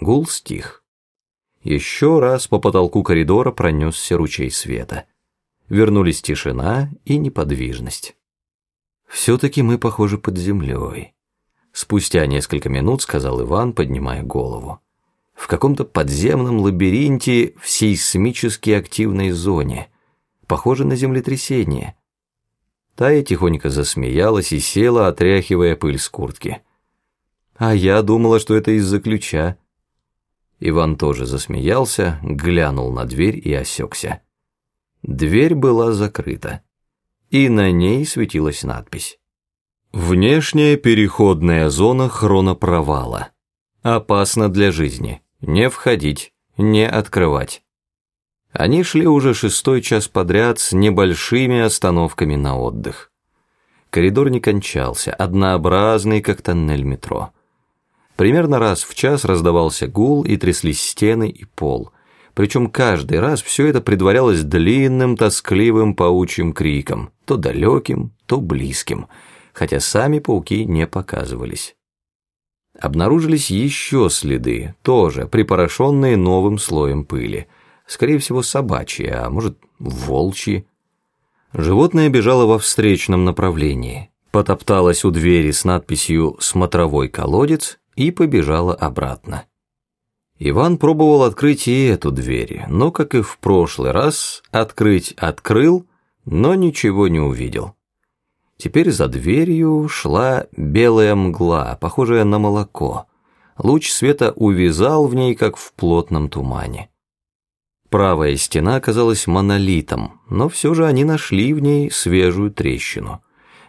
Гул стих. Еще раз по потолку коридора пронесся ручей света. Вернулись тишина и неподвижность. «Все-таки мы, похожи под землей», — спустя несколько минут сказал Иван, поднимая голову. «В каком-то подземном лабиринте в сейсмически активной зоне. Похоже на землетрясение». Тая тихонько засмеялась и села, отряхивая пыль с куртки. «А я думала, что это из-за ключа». Иван тоже засмеялся, глянул на дверь и осекся. Дверь была закрыта, и на ней светилась надпись. «Внешняя переходная зона хронопровала. Опасно для жизни. Не входить, не открывать». Они шли уже шестой час подряд с небольшими остановками на отдых. Коридор не кончался, однообразный, как тоннель метро. Примерно раз в час раздавался гул и тряслись стены и пол. Причем каждый раз все это предварялось длинным, тоскливым паучьим криком, то далеким, то близким, хотя сами пауки не показывались. Обнаружились еще следы, тоже припорошенные новым слоем пыли – скорее всего собачьи, а может волчьи. Животное бежало во встречном направлении, потопталось у двери с надписью «Смотровой колодец» и побежало обратно. Иван пробовал открыть и эту дверь, но, как и в прошлый раз, открыть открыл, но ничего не увидел. Теперь за дверью шла белая мгла, похожая на молоко. Луч света увязал в ней, как в плотном тумане. Правая стена оказалась монолитом, но все же они нашли в ней свежую трещину.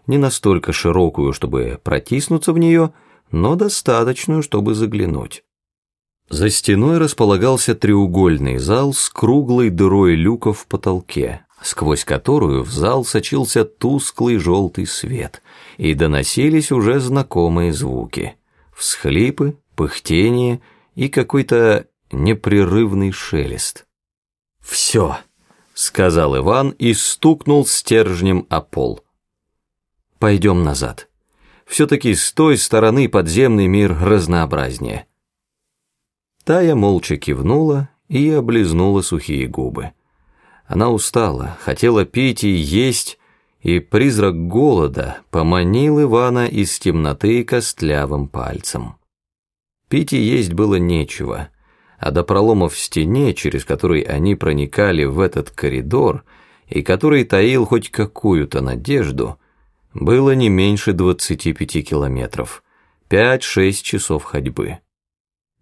Не настолько широкую, чтобы протиснуться в нее, но достаточную, чтобы заглянуть. За стеной располагался треугольный зал с круглой дырой люка в потолке, сквозь которую в зал сочился тусклый желтый свет, и доносились уже знакомые звуки. Всхлипы, пыхтение и какой-то непрерывный шелест. «Все», — сказал Иван и стукнул стержнем о пол. «Пойдем назад. Все-таки с той стороны подземный мир разнообразнее». Тая молча кивнула и облизнула сухие губы. Она устала, хотела пить и есть, и призрак голода поманил Ивана из темноты костлявым пальцем. Пить и есть было нечего — а до пролома в стене, через который они проникали в этот коридор, и который таил хоть какую-то надежду, было не меньше 25 километров, 5-6 часов ходьбы.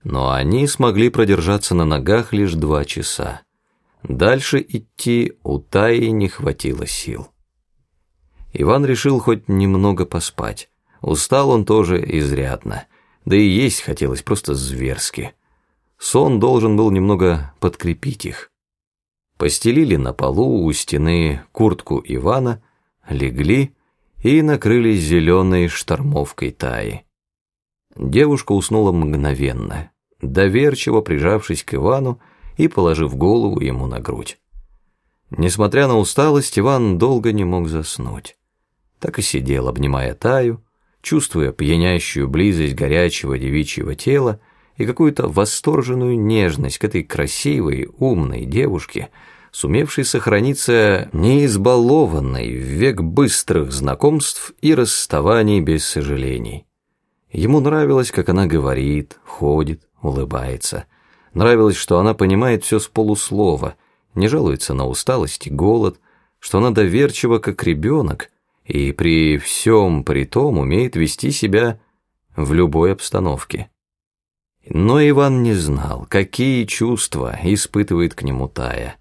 Но они смогли продержаться на ногах лишь два часа. Дальше идти у Таи не хватило сил. Иван решил хоть немного поспать. Устал он тоже изрядно, да и есть хотелось просто зверски. Сон должен был немного подкрепить их. Постелили на полу у стены куртку Ивана, легли и накрылись зеленой штормовкой таи. Девушка уснула мгновенно, доверчиво прижавшись к Ивану и положив голову ему на грудь. Несмотря на усталость, Иван долго не мог заснуть. Так и сидел, обнимая Таю, чувствуя пьянящую близость горячего девичьего тела и какую-то восторженную нежность к этой красивой, умной девушке, сумевшей сохраниться неизбалованной в век быстрых знакомств и расставаний без сожалений. Ему нравилось, как она говорит, ходит, улыбается. Нравилось, что она понимает все с полуслова, не жалуется на усталость и голод, что она доверчива, как ребенок, и при всем при том умеет вести себя в любой обстановке. Но Иван не знал, какие чувства испытывает к нему Тая.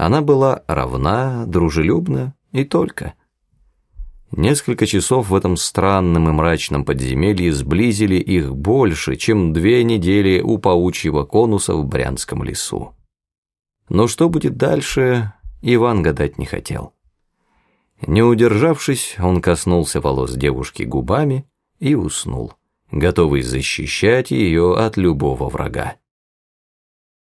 Она была равна, дружелюбна и только. Несколько часов в этом странном и мрачном подземелье сблизили их больше, чем две недели у паучьего конуса в Брянском лесу. Но что будет дальше, Иван гадать не хотел. Не удержавшись, он коснулся волос девушки губами и уснул готовый защищать ее от любого врага.